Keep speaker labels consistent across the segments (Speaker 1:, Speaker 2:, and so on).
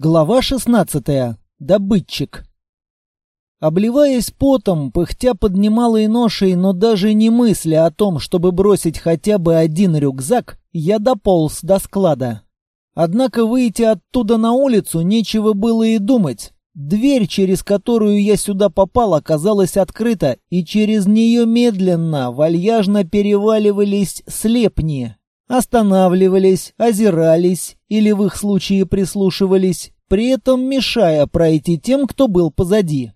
Speaker 1: Глава 16. Добытчик. Обливаясь потом, пыхтя под немалой ношей, но даже не мысля о том, чтобы бросить хотя бы один рюкзак, я дополз до склада. Однако выйти оттуда на улицу нечего было и думать. Дверь, через которую я сюда попал, оказалась открыта, и через нее медленно, вальяжно переваливались слепни. Останавливались, озирались или в их случае прислушивались, при этом мешая пройти тем, кто был позади.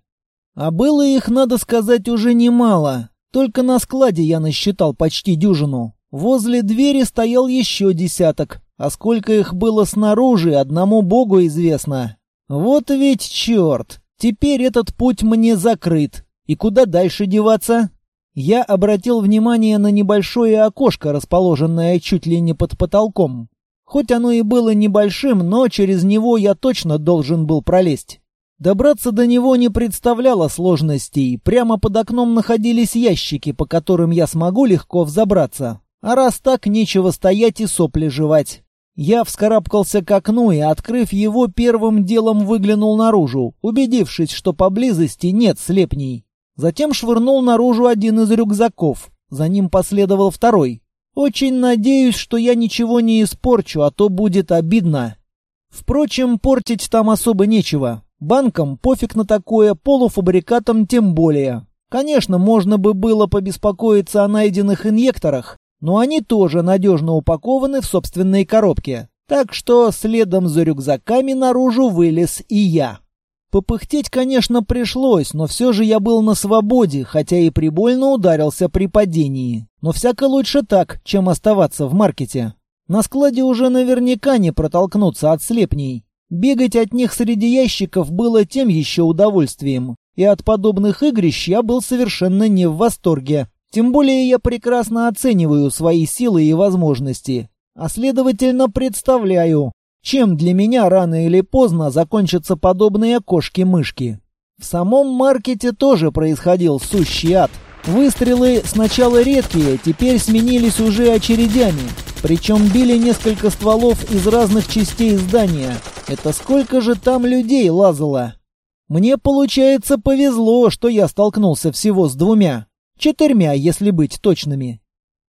Speaker 1: А было их, надо сказать, уже немало. Только на складе я насчитал почти дюжину. Возле двери стоял еще десяток, а сколько их было снаружи, одному богу известно. Вот ведь черт! Теперь этот путь мне закрыт. И куда дальше деваться? Я обратил внимание на небольшое окошко, расположенное чуть ли не под потолком. Хоть оно и было небольшим, но через него я точно должен был пролезть. Добраться до него не представляло сложностей. Прямо под окном находились ящики, по которым я смогу легко взобраться. А раз так, нечего стоять и сопли жевать. Я вскарабкался к окну и, открыв его, первым делом выглянул наружу, убедившись, что поблизости нет слепней. Затем швырнул наружу один из рюкзаков. За ним последовал второй. Очень надеюсь, что я ничего не испорчу, а то будет обидно. Впрочем, портить там особо нечего. Банкам пофиг на такое, полуфабрикатам тем более. Конечно, можно бы было побеспокоиться о найденных инъекторах, но они тоже надежно упакованы в собственной коробке. Так что следом за рюкзаками наружу вылез и я. Попыхтеть, конечно, пришлось, но все же я был на свободе, хотя и прибольно ударился при падении. Но всяко лучше так, чем оставаться в маркете. На складе уже наверняка не протолкнуться от слепней. Бегать от них среди ящиков было тем еще удовольствием. И от подобных игрищ я был совершенно не в восторге. Тем более я прекрасно оцениваю свои силы и возможности. А следовательно представляю, чем для меня рано или поздно закончатся подобные кошки-мышки. В самом маркете тоже происходил сущий ад. Выстрелы сначала редкие, теперь сменились уже очередями. Причем били несколько стволов из разных частей здания. Это сколько же там людей лазало? Мне, получается, повезло, что я столкнулся всего с двумя. Четырьмя, если быть точными.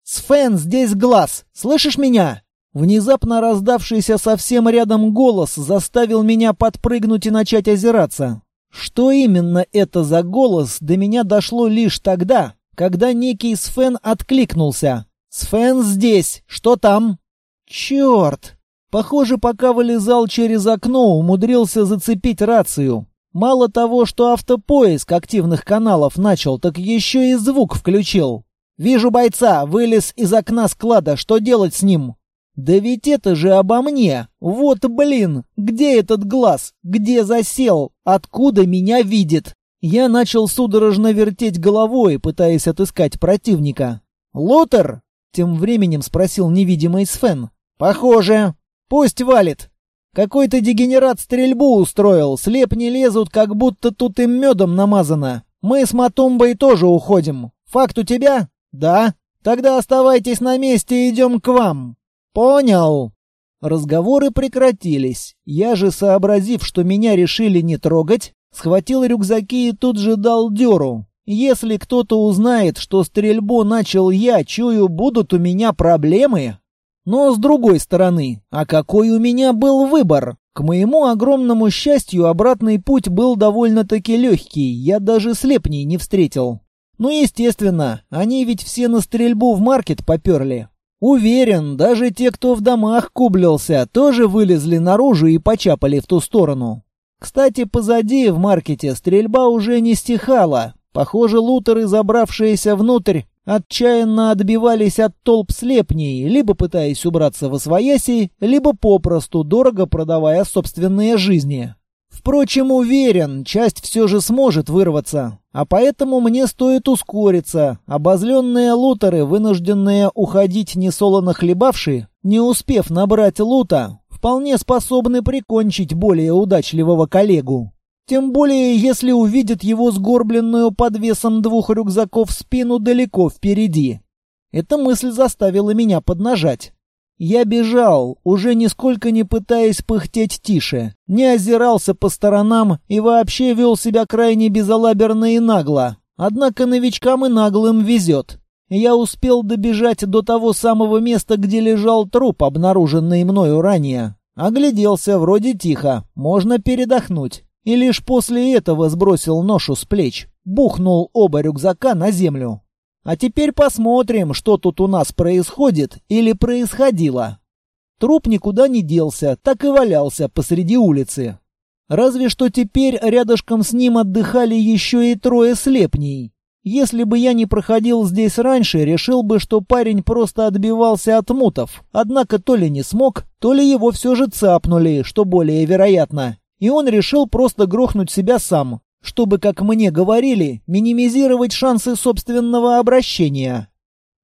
Speaker 1: «Сфен, здесь глаз! Слышишь меня?» Внезапно раздавшийся совсем рядом голос заставил меня подпрыгнуть и начать озираться. Что именно это за голос, до меня дошло лишь тогда, когда некий Сфен откликнулся. «Сфен здесь! Что там?» «Черт!» Похоже, пока вылезал через окно, умудрился зацепить рацию. Мало того, что автопоиск активных каналов начал, так еще и звук включил. «Вижу бойца, вылез из окна склада, что делать с ним?» «Да ведь это же обо мне! Вот блин! Где этот глаз? Где засел? Откуда меня видит?» Я начал судорожно вертеть головой, пытаясь отыскать противника. «Лутер?» — тем временем спросил невидимый Сфен. «Похоже. Пусть валит. Какой-то дегенерат стрельбу устроил, слеп не лезут, как будто тут им медом намазано. Мы с Матумбой тоже уходим. Факт у тебя? Да. Тогда оставайтесь на месте и идем к вам. «Понял». Разговоры прекратились. Я же, сообразив, что меня решили не трогать, схватил рюкзаки и тут же дал дёру. Если кто-то узнает, что стрельбу начал я, чую, будут у меня проблемы. Но с другой стороны, а какой у меня был выбор? К моему огромному счастью, обратный путь был довольно-таки легкий, я даже слепней не встретил. Ну, естественно, они ведь все на стрельбу в маркет поперли. Уверен, даже те, кто в домах кублился, тоже вылезли наружу и почапали в ту сторону. Кстати, позади, в маркете, стрельба уже не стихала. Похоже, лутеры, забравшиеся внутрь, отчаянно отбивались от толп слепней, либо пытаясь убраться во свояси, либо попросту дорого продавая собственные жизни. Впрочем, уверен, часть все же сможет вырваться. А поэтому мне стоит ускориться. Обозленные лутеры, вынужденные уходить несолоно хлебавшие, не успев набрать лута, вполне способны прикончить более удачливого коллегу. Тем более, если увидят его сгорбленную под весом двух рюкзаков спину далеко впереди. Эта мысль заставила меня поднажать. Я бежал, уже нисколько не пытаясь пыхтеть тише, не озирался по сторонам и вообще вел себя крайне безалаберно и нагло. Однако новичкам и наглым везет. Я успел добежать до того самого места, где лежал труп, обнаруженный мною ранее. Огляделся, вроде тихо, можно передохнуть. И лишь после этого сбросил ношу с плеч, бухнул оба рюкзака на землю. А теперь посмотрим, что тут у нас происходит или происходило. Труп никуда не делся, так и валялся посреди улицы. Разве что теперь рядышком с ним отдыхали еще и трое слепней. Если бы я не проходил здесь раньше, решил бы, что парень просто отбивался от мутов. Однако то ли не смог, то ли его все же цапнули, что более вероятно. И он решил просто грохнуть себя сам чтобы, как мне говорили, минимизировать шансы собственного обращения.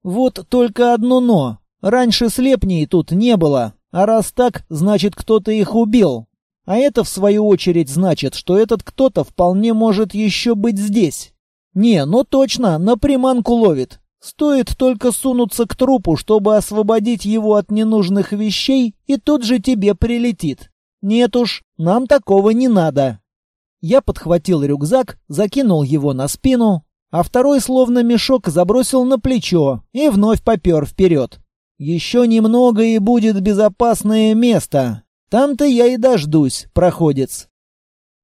Speaker 1: Вот только одно «но». Раньше слепней тут не было, а раз так, значит, кто-то их убил. А это, в свою очередь, значит, что этот кто-то вполне может еще быть здесь. Не, ну точно, на приманку ловит. Стоит только сунуться к трупу, чтобы освободить его от ненужных вещей, и тут же тебе прилетит. Нет уж, нам такого не надо. Я подхватил рюкзак, закинул его на спину, а второй словно мешок забросил на плечо и вновь попер вперед. Еще немного и будет безопасное место. Там-то я и дождусь, проходец.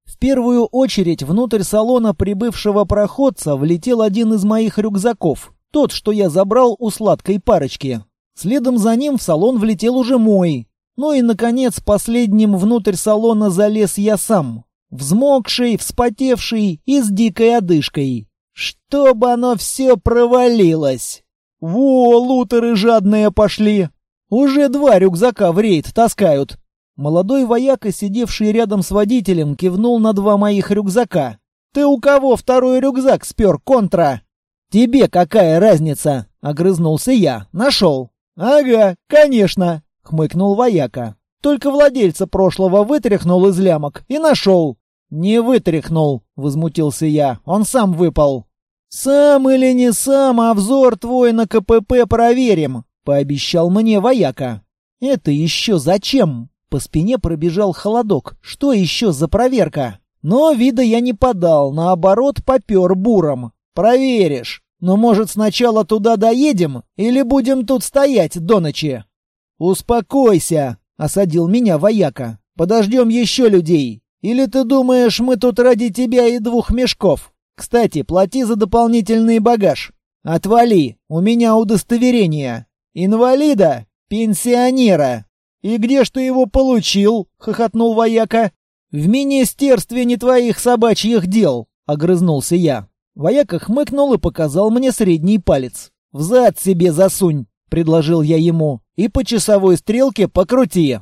Speaker 1: В первую очередь внутрь салона прибывшего проходца влетел один из моих рюкзаков, тот, что я забрал у сладкой парочки. Следом за ним в салон влетел уже мой. Ну и, наконец, последним внутрь салона залез я сам, Взмокший, вспотевший и с дикой одышкой. Чтобы оно все провалилось. Во, лутеры жадные пошли. Уже два рюкзака в рейд таскают. Молодой вояка, сидевший рядом с водителем, кивнул на два моих рюкзака. «Ты у кого второй рюкзак спер, контра?» «Тебе какая разница?» — огрызнулся я. «Нашел». «Ага, конечно», — хмыкнул вояка. «Только владельца прошлого вытряхнул из лямок и нашел. «Не вытряхнул», — возмутился я. «Он сам выпал». «Сам или не сам, а взор твой на КПП проверим», — пообещал мне вояка. «Это еще зачем?» По спине пробежал холодок. «Что еще за проверка?» Но вида я не подал, наоборот, попер буром. «Проверишь. Но, может, сначала туда доедем или будем тут стоять до ночи?» «Успокойся», — осадил меня вояка. «Подождем еще людей. Или ты думаешь, мы тут ради тебя и двух мешков? Кстати, плати за дополнительный багаж. Отвали, у меня удостоверение. Инвалида? Пенсионера. И где ж ты его получил? хохотнул вояка. В министерстве не твоих собачьих дел, огрызнулся я. Вояка хмыкнул и показал мне средний палец. «В зад себе засунь», — предложил я ему, — «и по часовой стрелке покрути».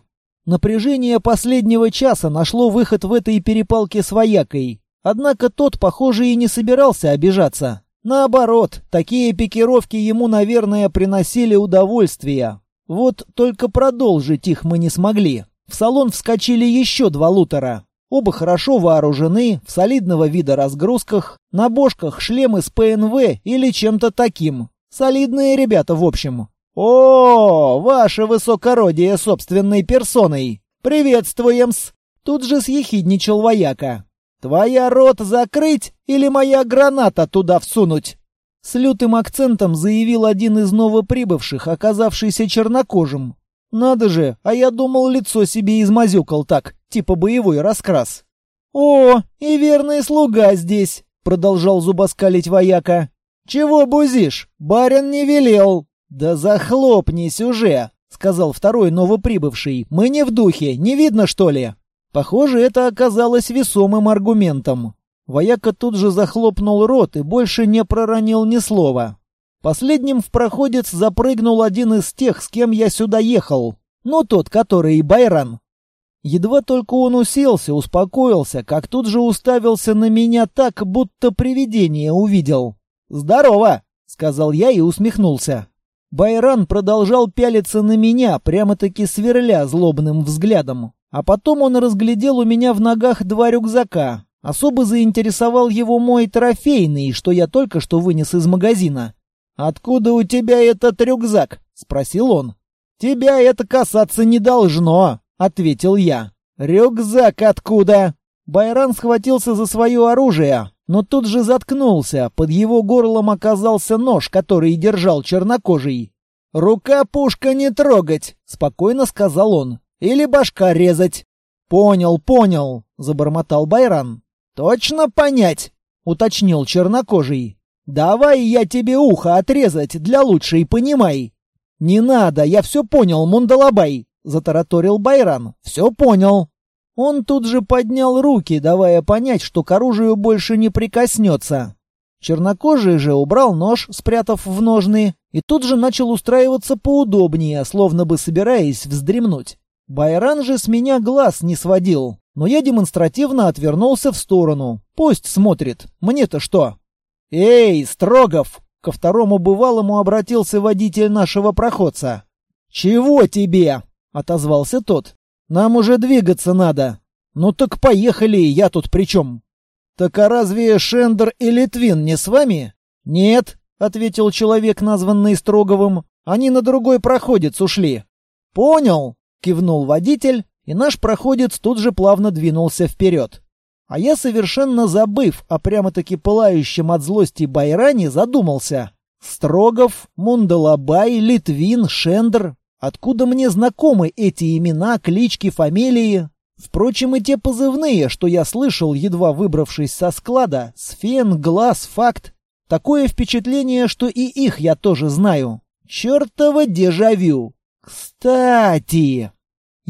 Speaker 1: Напряжение последнего часа нашло выход в этой перепалке с воякой. Однако тот, похоже, и не собирался обижаться. Наоборот, такие пикировки ему, наверное, приносили удовольствие. Вот только продолжить их мы не смогли. В салон вскочили еще два лутера. Оба хорошо вооружены, в солидного вида разгрузках, на бошках шлемы с ПНВ или чем-то таким. Солидные ребята, в общем. «О, ваше высокородие собственной персоной! Приветствуем-с!» Тут же съехидничал вояка. «Твоя рот закрыть или моя граната туда всунуть?» С лютым акцентом заявил один из новоприбывших, оказавшийся чернокожим. «Надо же, а я думал, лицо себе измазюкал так, типа боевой раскрас». «О, и верный слуга здесь!» — продолжал зубоскалить вояка. «Чего бузишь? Барин не велел!» «Да захлопнись уже!» — сказал второй новоприбывший. «Мы не в духе, не видно, что ли?» Похоже, это оказалось весомым аргументом. Вояка тут же захлопнул рот и больше не проронил ни слова. Последним в проходец запрыгнул один из тех, с кем я сюда ехал. Ну, тот, который Байран. Едва только он уселся, успокоился, как тут же уставился на меня так, будто привидение увидел. «Здорово!» — сказал я и усмехнулся. Байран продолжал пялиться на меня, прямо-таки сверля злобным взглядом. А потом он разглядел у меня в ногах два рюкзака. Особо заинтересовал его мой трофейный, что я только что вынес из магазина. «Откуда у тебя этот рюкзак?» — спросил он. «Тебя это касаться не должно», — ответил я. «Рюкзак откуда?» Байран схватился за свое оружие, но тут же заткнулся. Под его горлом оказался нож, который держал чернокожий. «Рука пушка не трогать», — спокойно сказал он. «Или башка резать». «Понял, понял», — забормотал Байран. «Точно понять?» — уточнил чернокожий. «Давай я тебе ухо отрезать для лучшей понимай». «Не надо, я все понял, Мундалабай», — затараторил Байран. «Все понял». Он тут же поднял руки, давая понять, что к оружию больше не прикоснется. Чернокожий же убрал нож, спрятав в ножны, и тут же начал устраиваться поудобнее, словно бы собираясь вздремнуть. Байран же с меня глаз не сводил, но я демонстративно отвернулся в сторону. Пусть смотрит, мне-то что? «Эй, Строгов!» — ко второму бывалому обратился водитель нашего проходца. «Чего тебе?» — отозвался тот. Нам уже двигаться надо. Ну так поехали, я тут при чем? Так а разве Шендер и Литвин не с вами? Нет, ответил человек, названный Строговым. Они на другой проходец ушли. Понял, кивнул водитель, и наш проходец тут же плавно двинулся вперед. А я, совершенно забыв о прямо-таки пылающем от злости Байране, задумался. Строгов, Мундалабай, Литвин, Шендер Откуда мне знакомы эти имена, клички, фамилии? Впрочем, и те позывные, что я слышал, едва выбравшись со склада, Сфен, Глаз, Факт. Такое впечатление, что и их я тоже знаю. Чёртово дежавю. Кстати...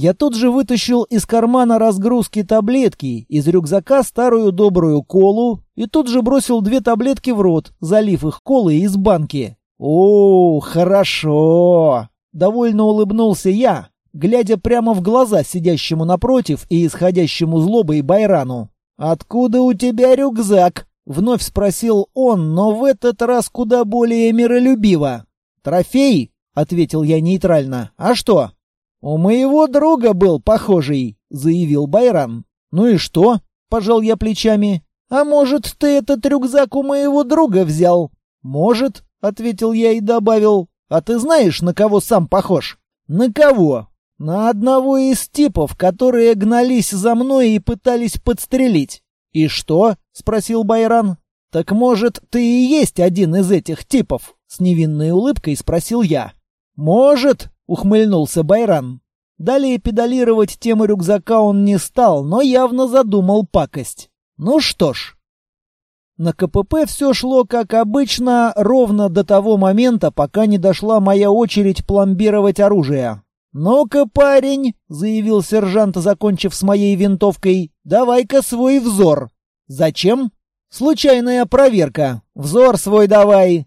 Speaker 1: Я тут же вытащил из кармана разгрузки таблетки, из рюкзака старую добрую колу и тут же бросил две таблетки в рот, залив их колой из банки. «О, хорошо!» Довольно улыбнулся я, глядя прямо в глаза сидящему напротив и исходящему злобой Байрану. «Откуда у тебя рюкзак?» — вновь спросил он, но в этот раз куда более миролюбиво. «Трофей?» — ответил я нейтрально. «А что?» «У моего друга был похожий», — заявил Байран. «Ну и что?» — пожал я плечами. «А может, ты этот рюкзак у моего друга взял?» «Может», — ответил я и добавил. А ты знаешь, на кого сам похож? На кого? На одного из типов, которые гнались за мной и пытались подстрелить. И что? спросил Байран. Так может, ты и есть один из этих типов? С невинной улыбкой спросил я. Может, ухмыльнулся Байран. Далее педалировать тему рюкзака он не стал, но явно задумал пакость. Ну что ж, на КПП все шло как обычно, ровно до того момента, пока не дошла моя очередь пломбировать оружие. «Ну-ка, парень», — заявил сержант, закончив с моей винтовкой, — «давай-ка свой взор». «Зачем?» «Случайная проверка. Взор свой давай».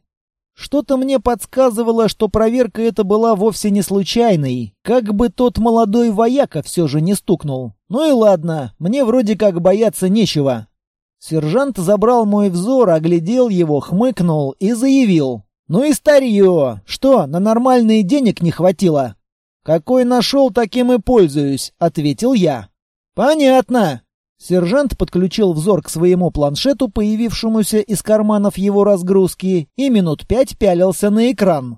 Speaker 1: Что-то мне подсказывало, что проверка эта была вовсе не случайной, как бы тот молодой вояка все же не стукнул. Ну и ладно, мне вроде как бояться нечего. Сержант забрал мой взор, оглядел его, хмыкнул и заявил. «Ну и старье! Что, на нормальные денег не хватило?» «Какой нашел, таким и пользуюсь», — ответил я. «Понятно». Сержант подключил взор к своему планшету, появившемуся из карманов его разгрузки, и минут пять пялился на экран.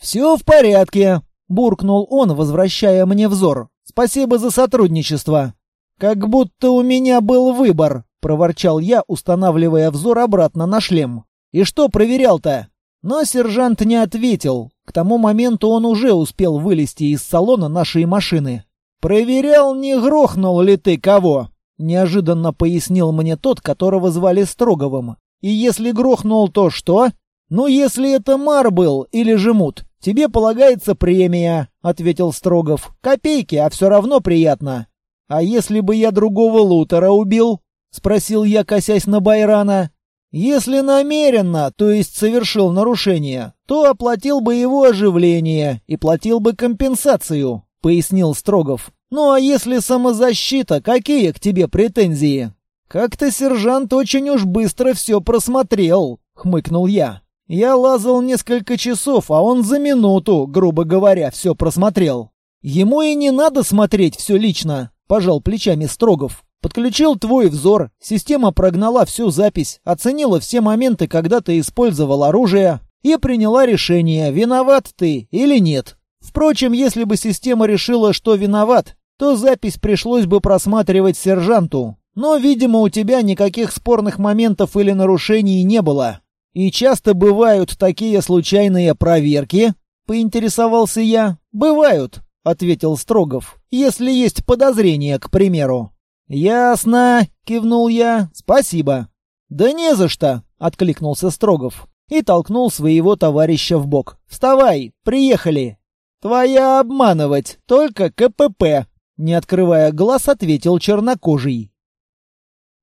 Speaker 1: «Все в порядке», — буркнул он, возвращая мне взор. «Спасибо за сотрудничество». «Как будто у меня был выбор», — проворчал я, устанавливая взор обратно на шлем. «И что проверял-то?» Но сержант не ответил. К тому моменту он уже успел вылезти из салона нашей машины. «Проверял, не грохнул ли ты кого?» — неожиданно пояснил мне тот, которого звали Строговым. «И если грохнул, то что?» «Ну, если это мар был или жемут, тебе полагается премия», — ответил Строгов. «Копейки, а все равно приятно». «А если бы я другого лутера убил?» — спросил я, косясь на Байрана. «Если намеренно, то есть совершил нарушение, то оплатил бы его оживление и платил бы компенсацию», — пояснил Строгов. «Ну а если самозащита, какие к тебе претензии?» «Как-то сержант очень уж быстро все просмотрел», — хмыкнул я. «Я лазал несколько часов, а он за минуту, грубо говоря, все просмотрел». «Ему и не надо смотреть все лично», — пожал плечами Строгов. Подключил твой взор, система прогнала всю запись, оценила все моменты, когда ты использовал оружие, и приняла решение, виноват ты или нет. Впрочем, если бы система решила, что виноват, то запись пришлось бы просматривать сержанту. Но, видимо, у тебя никаких спорных моментов или нарушений не было. И часто бывают такие случайные проверки, поинтересовался я. Бывают, ответил Строгов. Если есть подозрения, к примеру. Ясно, кивнул я. Спасибо. Да не за что, откликнулся Строгов и толкнул своего товарища в бок. Вставай, приехали. Твоя обманывать, только КПП, не открывая глаз, ответил чернокожий.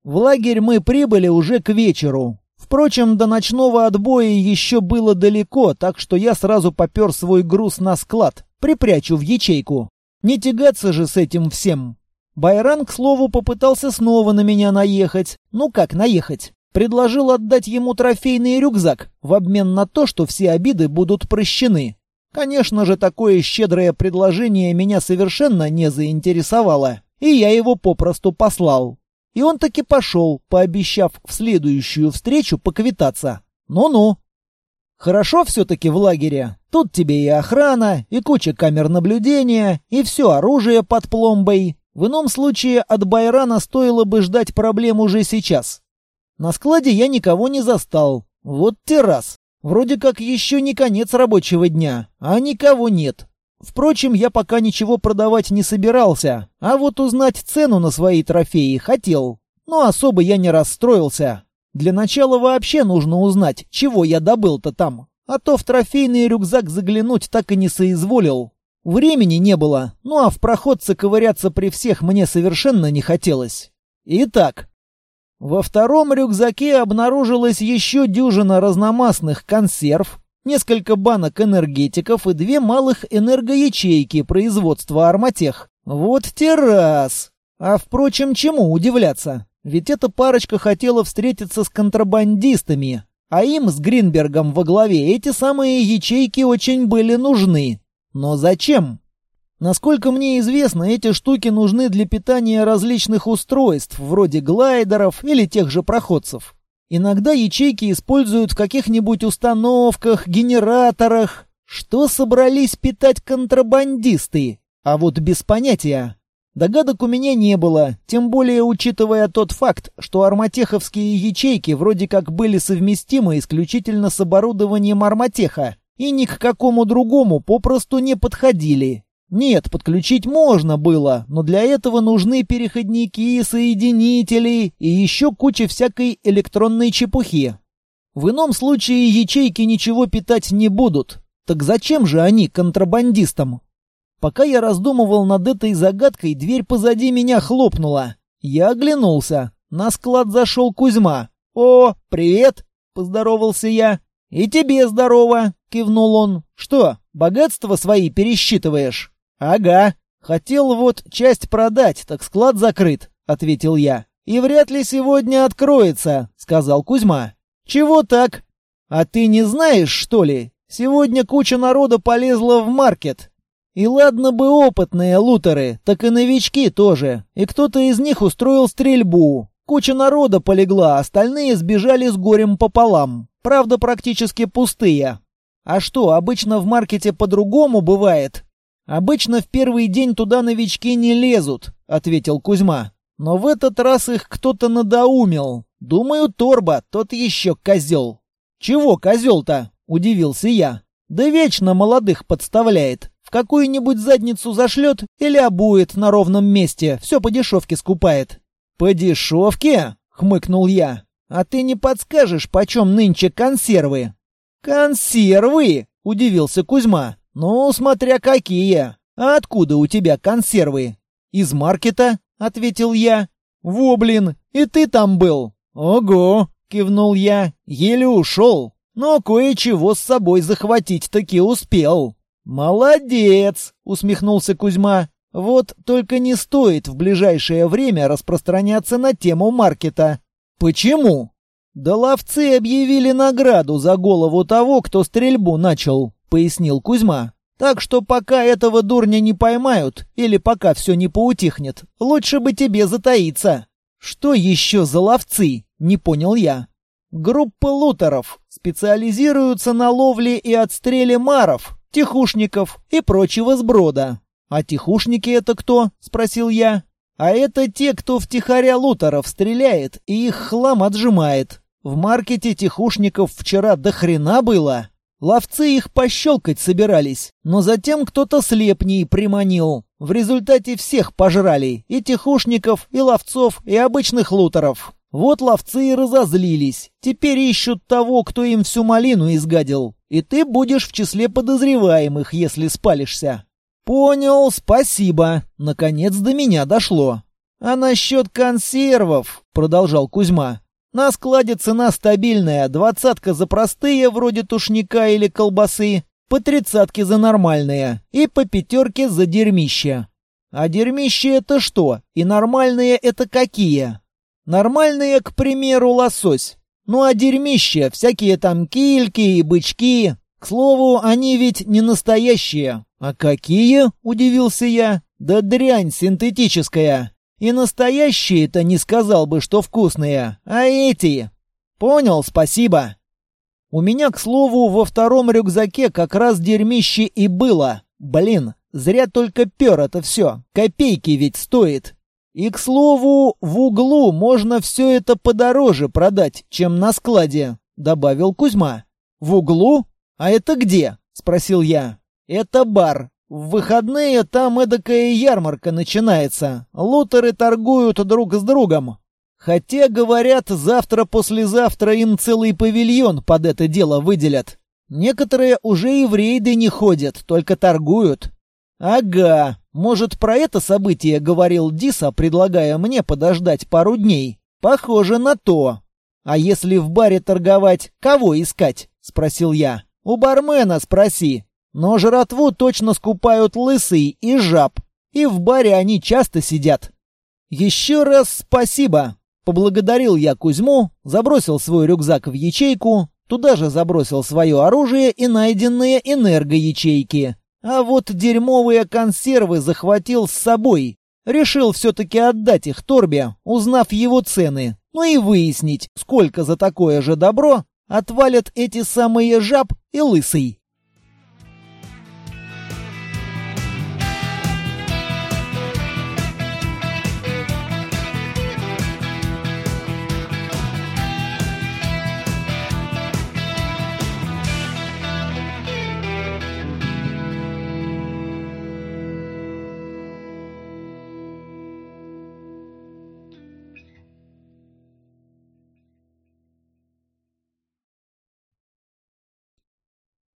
Speaker 1: В лагерь мы прибыли уже к вечеру. Впрочем, до ночного отбоя еще было далеко, так что я сразу попер свой груз на склад, припрячу в ячейку. Не тягаться же с этим всем. Байран, к слову, попытался снова на меня наехать. Ну как наехать? Предложил отдать ему трофейный рюкзак в обмен на то, что все обиды будут прощены. Конечно же, такое щедрое предложение меня совершенно не заинтересовало, и я его попросту послал. И он таки пошел, пообещав в следующую встречу поквитаться. Ну-ну. Хорошо все-таки в лагере. Тут тебе и охрана, и куча камер наблюдения, и все оружие под пломбой. В ином случае от Байрана стоило бы ждать проблем уже сейчас. На складе я никого не застал. Вот террас. Вроде как еще не конец рабочего дня, а никого нет. Впрочем, я пока ничего продавать не собирался, а вот узнать цену на свои трофеи хотел. Но особо я не расстроился. Для начала вообще нужно узнать, чего я добыл-то там. А то в трофейный рюкзак заглянуть так и не соизволил. Времени не было, ну а в проходце ковыряться при всех мне совершенно не хотелось. Итак, во втором рюкзаке обнаружилась еще дюжина разномастных консерв, несколько банок энергетиков и две малых энергоячейки производства арматех. Вот террас! А впрочем, чему удивляться? Ведь эта парочка хотела встретиться с контрабандистами, а им с Гринбергом во главе эти самые ячейки очень были нужны. Но зачем? Насколько мне известно, эти штуки нужны для питания различных устройств, вроде глайдеров или тех же проходцев. Иногда ячейки используют в каких-нибудь установках, генераторах. Что собрались питать контрабандисты? А вот без понятия. Догадок у меня не было, тем более учитывая тот факт, что арматеховские ячейки вроде как были совместимы исключительно с оборудованием арматеха и ни к какому другому попросту не подходили. Нет, подключить можно было, но для этого нужны переходники, соединители и еще куча всякой электронной чепухи. В ином случае ячейки ничего питать не будут. Так зачем же они контрабандистам? Пока я раздумывал над этой загадкой, дверь позади меня хлопнула. Я оглянулся. На склад зашел Кузьма. «О, привет!» — поздоровался я. «И тебе здорово!» — кивнул он. «Что, богатства свои пересчитываешь?» «Ага. Хотел вот часть продать, так склад закрыт», — ответил я. «И вряд ли сегодня откроется», — сказал Кузьма. «Чего так?» «А ты не знаешь, что ли? Сегодня куча народа полезла в маркет. И ладно бы опытные лутеры, так и новички тоже. И кто-то из них устроил стрельбу. Куча народа полегла, остальные сбежали с горем пополам. Правда, практически пустые. А что, обычно в маркете по-другому бывает? «Обычно в первый день туда новички не лезут», — ответил Кузьма. «Но в этот раз их кто-то надоумил. Думаю, Торба, тот еще козел». «Чего козел-то?» — удивился я. «Да вечно молодых подставляет. В какую-нибудь задницу зашлет или обует на ровном месте, все по дешевке скупает». «По дешевке?» — хмыкнул я. «А ты не подскажешь, почем нынче консервы?» «Консервы?» — удивился Кузьма. «Ну, смотря какие. А откуда у тебя консервы?» «Из маркета», — ответил я. «Во, блин, и ты там был?» «Ого», — кивнул я, еле ушел. Но кое-чего с собой захватить таки успел. «Молодец!» — усмехнулся Кузьма. «Вот только не стоит в ближайшее время распространяться на тему маркета». «Почему?» «Да ловцы объявили награду за голову того, кто стрельбу начал. — пояснил Кузьма. «Так что пока этого дурня не поймают, или пока все не поутихнет, лучше бы тебе затаиться». «Что еще за ловцы?» — не понял я. «Группа лутеров. Специализируются на ловле и отстреле маров», тихушников и прочего сброда. «А тихушники это кто?» — спросил я. «А это те, кто втихаря лутеров стреляет и их хлам отжимает. В маркете тихушников вчера до хрена было. Ловцы их пощелкать собирались, но затем кто-то слепней приманил. В результате всех пожрали, и тихушников, и ловцов, и обычных лутеров. Вот ловцы и разозлились. Теперь ищут того, кто им всю малину изгадил. И ты будешь в числе подозреваемых, если спалишься. Понял, спасибо. Наконец до меня дошло. А насчет консервов, продолжал Кузьма. На складе цена стабильная, двадцатка за простые, вроде тушника или колбасы, по тридцатке за нормальные и по пятерке за дерьмище. А дерьмище это что? И нормальные это какие? Нормальные, к примеру, лосось. Ну а дерьмище, всякие там кильки и бычки. К слову, они ведь не настоящие. А какие? Удивился я. Да дрянь синтетическая. И настоящие-то не сказал бы, что вкусные, а эти. Понял, спасибо. У меня, к слову, во втором рюкзаке как раз дерьмище и было. Блин, зря только пер это все. Копейки ведь стоит. И, к слову, в углу можно все это подороже продать, чем на складе», — добавил Кузьма. «В углу? А это где?» — спросил я. «Это бар. В выходные там эдакая ярмарка начинается. Лутеры торгуют друг с другом. Хотя, говорят, завтра-послезавтра им целый павильон под это дело выделят. Некоторые уже и в рейды не ходят, только торгуют. Ага, может, про это событие говорил Диса, предлагая мне подождать пару дней? Похоже на то. А если в баре торговать, кого искать? Спросил я. У бармена спроси. Но жратву точно скупают лысый и жаб. И в баре они часто сидят. Еще раз спасибо. Поблагодарил я Кузьму, забросил свой рюкзак в ячейку, туда же забросил свое оружие и найденные энергоячейки. А вот дерьмовые консервы захватил с собой. Решил все-таки отдать их Торбе, узнав его цены. Ну и выяснить, сколько за такое же добро отвалят эти самые жаб и лысый.